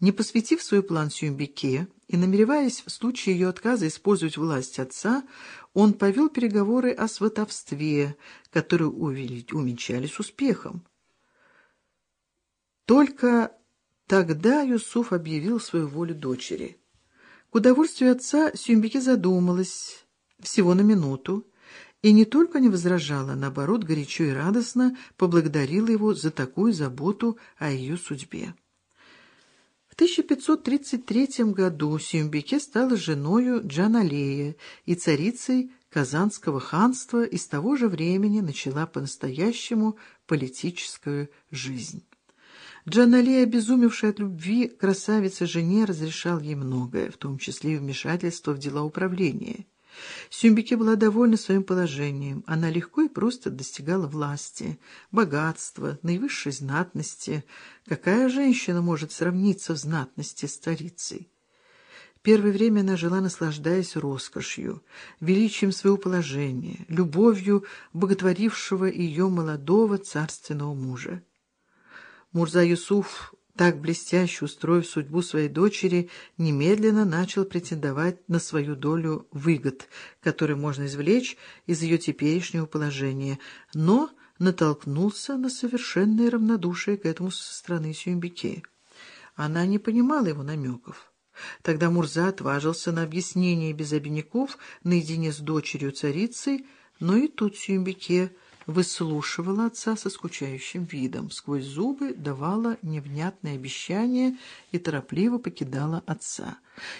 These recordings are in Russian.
Не посвятив свой план Сюмбике и намереваясь в случае ее отказа использовать власть отца, он повел переговоры о сватовстве, которые увенчались успехом. Только тогда Юсуф объявил свою волю дочери. К удовольствию отца Сюмбике задумалась всего на минуту, и не только не возражала, наоборот, горячо и радостно поблагодарила его за такую заботу о ее судьбе. В 1533 году Сюмбике стала женою Джаналея и царицей Казанского ханства и с того же времени начала по-настоящему политическую жизнь. Джаналей, обезумевший от любви красавице жене, разрешал ей многое, в том числе и вмешательство в дела управления. Сюмбике была довольна своим положением. Она легко и просто достигала власти, богатства, наивысшей знатности. Какая женщина может сравниться в знатности с царицей? Первое время она жила, наслаждаясь роскошью, величием своего положения, любовью боготворившего ее молодого царственного мужа. Мурза Юсуф так блестяще устроив судьбу своей дочери, немедленно начал претендовать на свою долю выгод, которые можно извлечь из ее теперешнего положения, но натолкнулся на совершенное равнодушие к этому со стороны Сюмбике. Она не понимала его намеков. Тогда Мурза отважился на объяснение без обиняков наедине с дочерью царицей, но и тут Сюмбике выслушивала отца со скучающим видом, сквозь зубы давала невнятные обещания и торопливо покидала отца.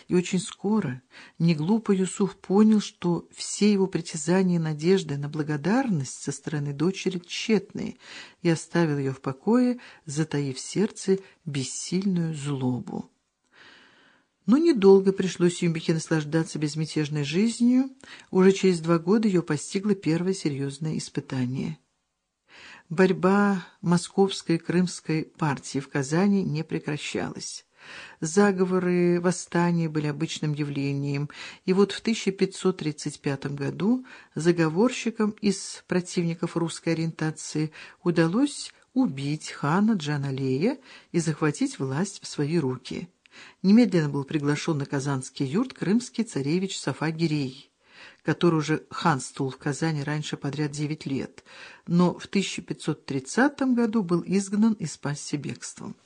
И очень скоро неглупо Юсуф понял, что все его притязания и надежды на благодарность со стороны дочери тщетные, и оставил ее в покое, затаив в сердце бессильную злобу. Но недолго пришлось Юмбике наслаждаться безмятежной жизнью. Уже через два года ее постигло первое серьезное испытание. Борьба московской и крымской партии в Казани не прекращалась. Заговоры, восстания были обычным явлением, и вот в 1535 году заговорщикам из противников русской ориентации удалось убить хана Джаналея и захватить власть в свои руки. Немедленно был приглашен на казанский юрт крымский царевич Сафа Гирей, который уже ханствовал в Казани раньше подряд девять лет, но в 1530 году был изгнан и спасся бегством.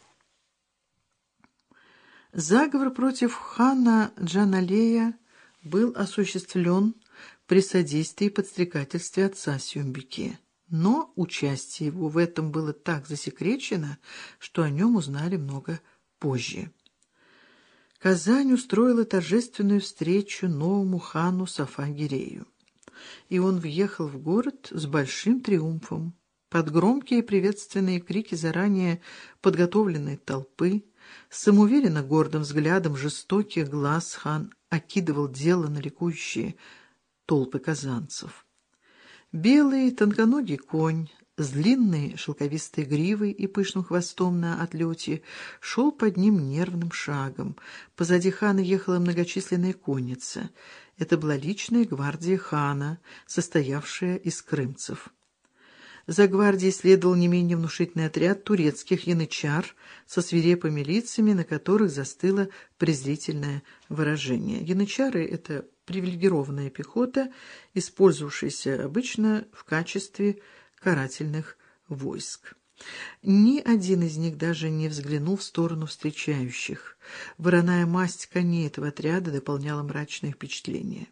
Заговор против хана Джаналея был осуществлен при содействии и подстрекательстве отца Сюмбике. Но участие его в этом было так засекречено, что о нем узнали много позже. Казань устроила торжественную встречу новому хану Сафагирею. И он въехал в город с большим триумфом. Под громкие приветственные крики заранее подготовленной толпы, самоуверенно гордым взглядом жестоких глаз хан окидывал дело на ликующие толпы казанцев. Белый тонконогий конь с длинной шелковистой гривой и пышным хвостом на отлете, шел под ним нервным шагом. Позади хана ехала многочисленная конница. Это была личная гвардия хана, состоявшая из крымцев. За гвардией следовал не менее внушительный отряд турецких янычар со свирепыми лицами, на которых застыло презрительное выражение. Янычары — это привилегированная пехота, использовавшаяся обычно в качестве карательных войск. Ни один из них даже не взглянул в сторону встречающих. Вороная масть коней этого отряда дополняла мрачное впечатление.